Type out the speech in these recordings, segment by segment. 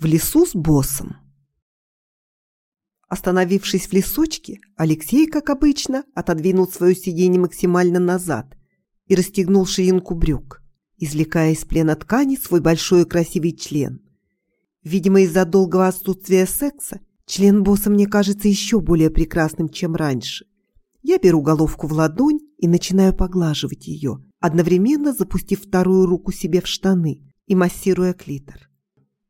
В лесу с боссом. Остановившись в лесочке, Алексей, как обычно, отодвинул свое сиденье максимально назад и расстегнул ширинку брюк, извлекая из плена ткани свой большой и красивый член. Видимо, из-за долгого отсутствия секса член босса мне кажется еще более прекрасным, чем раньше. Я беру головку в ладонь и начинаю поглаживать ее, одновременно запустив вторую руку себе в штаны и массируя клитор.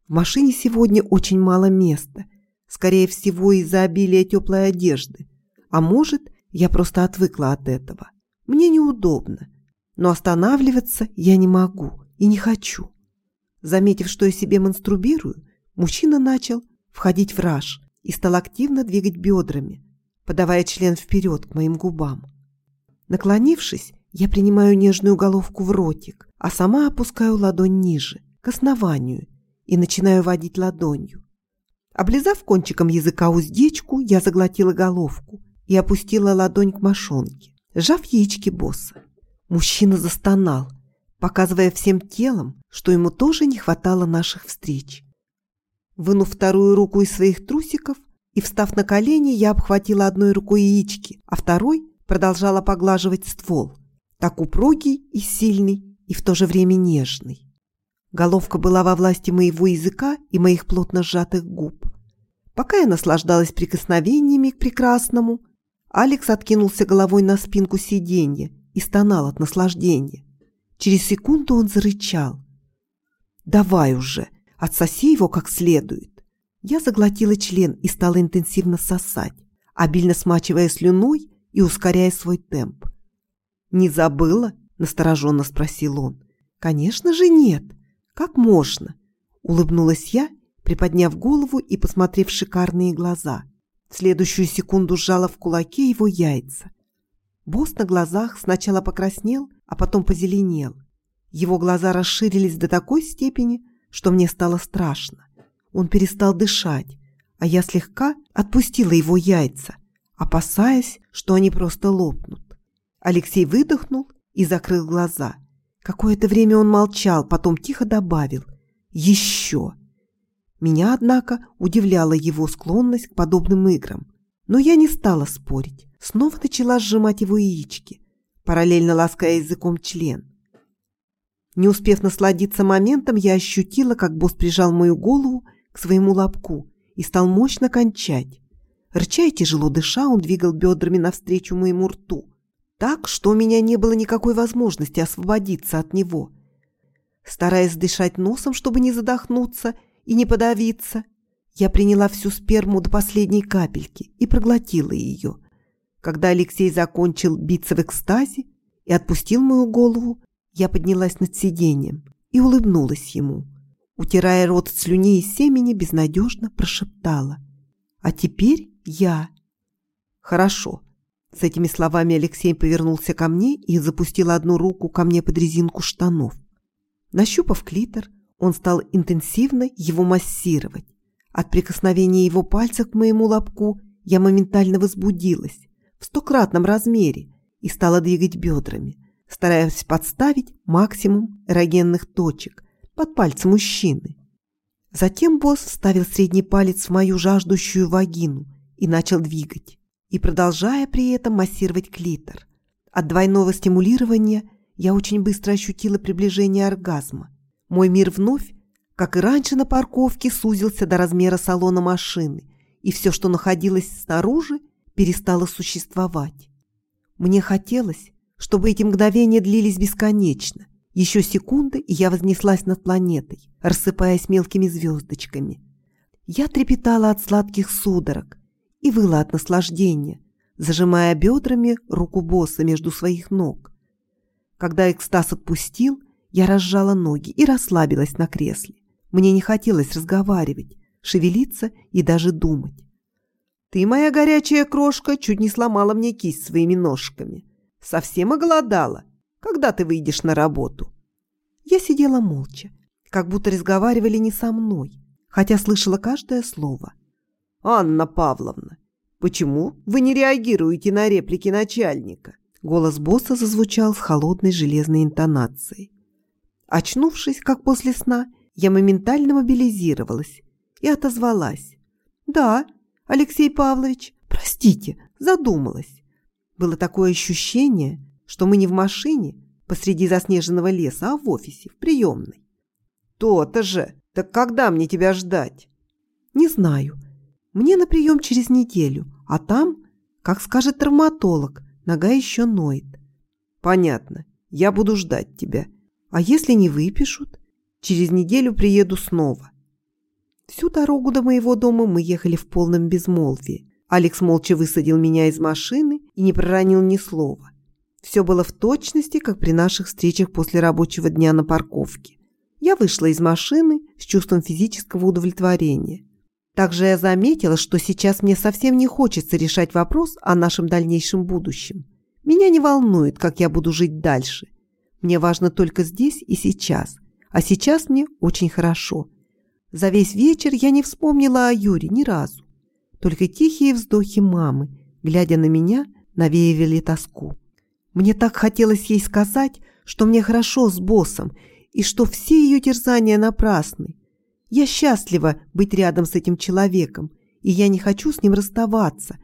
В машине сегодня очень мало места, скорее всего из-за обилия теплой одежды. А может, я просто отвыкла от этого. Мне неудобно, но останавливаться я не могу и не хочу. Заметив, что я себе монструбирую, мужчина начал входить в раж и стал активно двигать бедрами, подавая член вперед к моим губам. Наклонившись, я принимаю нежную головку в ротик, а сама опускаю ладонь ниже, к основанию, и начинаю водить ладонью. Облизав кончиком языка уздечку, я заглотила головку и опустила ладонь к мошонке, сжав яички босса. Мужчина застонал, показывая всем телом, что ему тоже не хватало наших встреч. Вынув вторую руку из своих трусиков и встав на колени, я обхватила одной рукой яички, а второй продолжала поглаживать ствол, так упругий и сильный, и в то же время нежный. Головка была во власти моего языка и моих плотно сжатых губ. Пока я наслаждалась прикосновениями к прекрасному, Алекс откинулся головой на спинку сиденья и стонал от наслаждения. Через секунду он зарычал. «Давай уже, отсоси его как следует». Я заглотила член и стала интенсивно сосать, обильно смачивая слюной и ускоряя свой темп. «Не забыла?» – настороженно спросил он. «Конечно же нет. Как можно?» Улыбнулась я, приподняв голову и посмотрев шикарные глаза. В следующую секунду сжала в кулаке его яйца. Босс на глазах сначала покраснел, а потом позеленел. Его глаза расширились до такой степени, что мне стало страшно. Он перестал дышать, а я слегка отпустила его яйца, опасаясь, что они просто лопнут. Алексей выдохнул и закрыл глаза. Какое-то время он молчал, потом тихо добавил «Еще». Меня, однако, удивляла его склонность к подобным играм. Но я не стала спорить. Снова начала сжимать его яички, параллельно лаская языком член. Не успев насладиться моментом, я ощутила, как босс прижал мою голову к своему лобку и стал мощно кончать. Рыча и тяжело дыша, он двигал бедрами навстречу моему рту, так, что у меня не было никакой возможности освободиться от него. Стараясь дышать носом, чтобы не задохнуться и не подавиться, я приняла всю сперму до последней капельки и проглотила ее. Когда Алексей закончил биться в экстазе и отпустил мою голову, я поднялась над сиденьем и улыбнулась ему. Утирая рот от слюней и семени, безнадежно прошептала. «А теперь я». «Хорошо, с этими словами Алексей повернулся ко мне и запустил одну руку ко мне под резинку штанов. Нащупав клитор, он стал интенсивно его массировать. От прикосновения его пальцев к моему лобку я моментально возбудилась в стократном размере и стала двигать бедрами, стараясь подставить максимум эрогенных точек под пальцы мужчины. Затем босс вставил средний палец в мою жаждущую вагину и начал двигать и продолжая при этом массировать клитор. От двойного стимулирования я очень быстро ощутила приближение оргазма. Мой мир вновь, как и раньше на парковке, сузился до размера салона машины, и все, что находилось снаружи, перестало существовать. Мне хотелось, чтобы эти мгновения длились бесконечно. Еще секунды, и я вознеслась над планетой, рассыпаясь мелкими звездочками. Я трепетала от сладких судорог, и выла от наслаждения, зажимая бедрами руку босса между своих ног. Когда экстаз отпустил, я разжала ноги и расслабилась на кресле. Мне не хотелось разговаривать, шевелиться и даже думать. «Ты, моя горячая крошка, чуть не сломала мне кисть своими ножками. Совсем оголодала. Когда ты выйдешь на работу?» Я сидела молча, как будто разговаривали не со мной, хотя слышала каждое слово – «Анна Павловна, почему вы не реагируете на реплики начальника?» Голос босса зазвучал с холодной железной интонацией. Очнувшись, как после сна, я моментально мобилизировалась и отозвалась. «Да, Алексей Павлович, простите, задумалась». Было такое ощущение, что мы не в машине посреди заснеженного леса, а в офисе, в приемной. «То-то же! Так когда мне тебя ждать?» «Не знаю. Мне на прием через неделю, а там, как скажет травматолог, нога еще ноет». «Понятно. Я буду ждать тебя. А если не выпишут? Через неделю приеду снова». Всю дорогу до моего дома мы ехали в полном безмолвии. Алекс молча высадил меня из машины и не проронил ни слова. Все было в точности, как при наших встречах после рабочего дня на парковке. Я вышла из машины с чувством физического удовлетворения. Также я заметила, что сейчас мне совсем не хочется решать вопрос о нашем дальнейшем будущем. Меня не волнует, как я буду жить дальше. Мне важно только здесь и сейчас. А сейчас мне очень хорошо. За весь вечер я не вспомнила о Юре ни разу. Только тихие вздохи мамы, глядя на меня, навеивали тоску. Мне так хотелось ей сказать, что мне хорошо с боссом и что все ее терзания напрасны. Я счастлива быть рядом с этим человеком, и я не хочу с ним расставаться.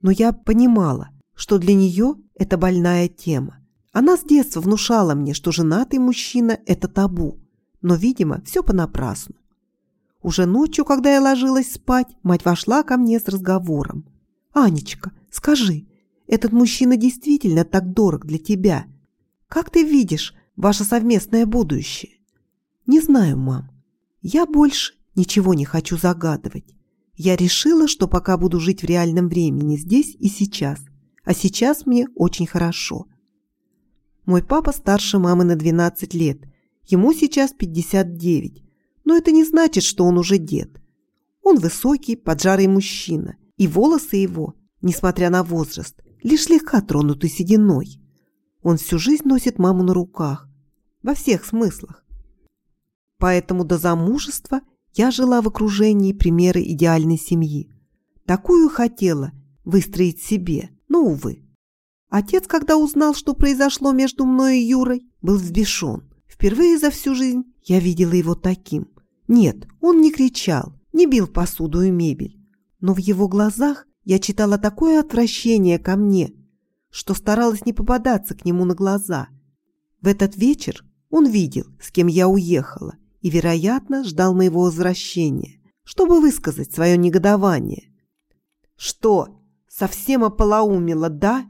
Но я понимала, что для нее это больная тема. Она с детства внушала мне, что женатый мужчина – это табу. Но, видимо, все понапрасну. Уже ночью, когда я ложилась спать, мать вошла ко мне с разговором. «Анечка, скажи, этот мужчина действительно так дорог для тебя? Как ты видишь ваше совместное будущее?» «Не знаю, мам. Я больше ничего не хочу загадывать. Я решила, что пока буду жить в реальном времени здесь и сейчас. А сейчас мне очень хорошо. Мой папа старше мамы на 12 лет. Ему сейчас 59. Но это не значит, что он уже дед. Он высокий, поджарый мужчина. И волосы его, несмотря на возраст, лишь слегка тронуты сединой. Он всю жизнь носит маму на руках. Во всех смыслах. Поэтому до замужества я жила в окружении примера идеальной семьи. Такую хотела выстроить себе, но, увы. Отец, когда узнал, что произошло между мной и Юрой, был взбешен. Впервые за всю жизнь я видела его таким. Нет, он не кричал, не бил посуду и мебель. Но в его глазах я читала такое отвращение ко мне, что старалась не попадаться к нему на глаза. В этот вечер он видел, с кем я уехала, и, вероятно, ждал моего возвращения, чтобы высказать свое негодование. «Что, совсем ополоумела, да?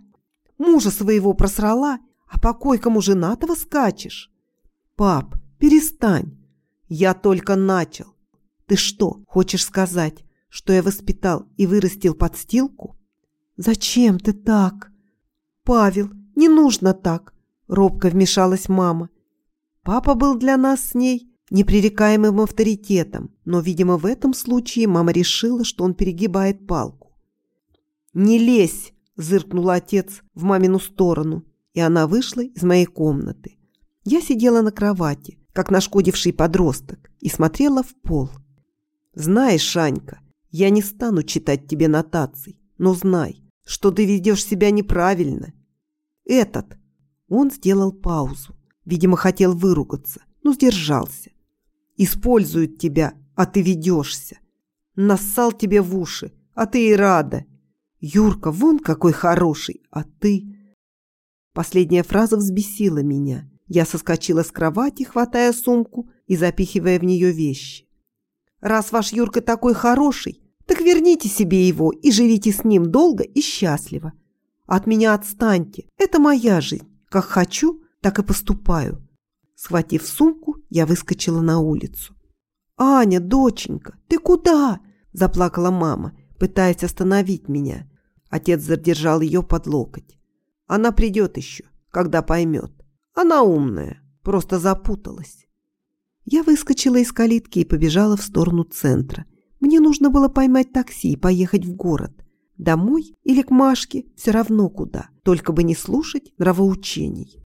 Мужа своего просрала, а по койкам у женатого скачешь? Пап, перестань. Я только начал. Ты что, хочешь сказать, что я воспитал и вырастил подстилку? Зачем ты так? Павел, не нужно так, робко вмешалась мама. Папа был для нас с ней непререкаемым авторитетом, но, видимо, в этом случае мама решила, что он перегибает палку. «Не лезь!» – зыркнул отец в мамину сторону, и она вышла из моей комнаты. Я сидела на кровати, как нашкодивший подросток, и смотрела в пол. «Знаешь, Шанька, я не стану читать тебе нотаций, но знай, что ты ведешь себя неправильно. Этот...» Он сделал паузу. Видимо, хотел выругаться, но сдержался. Используют тебя, а ты ведешься. Нассал тебе в уши, а ты и рада. Юрка, вон какой хороший, а ты... Последняя фраза взбесила меня. Я соскочила с кровати, хватая сумку и запихивая в нее вещи. «Раз ваш Юрка такой хороший, так верните себе его и живите с ним долго и счастливо. От меня отстаньте, это моя жизнь. Как хочу, так и поступаю. Схватив сумку, я выскочила на улицу. «Аня, доченька, ты куда?» – заплакала мама, пытаясь остановить меня. Отец задержал ее под локоть. «Она придет еще, когда поймет. Она умная, просто запуталась». Я выскочила из калитки и побежала в сторону центра. Мне нужно было поймать такси и поехать в город. Домой или к Машке, все равно куда, только бы не слушать нравоучений.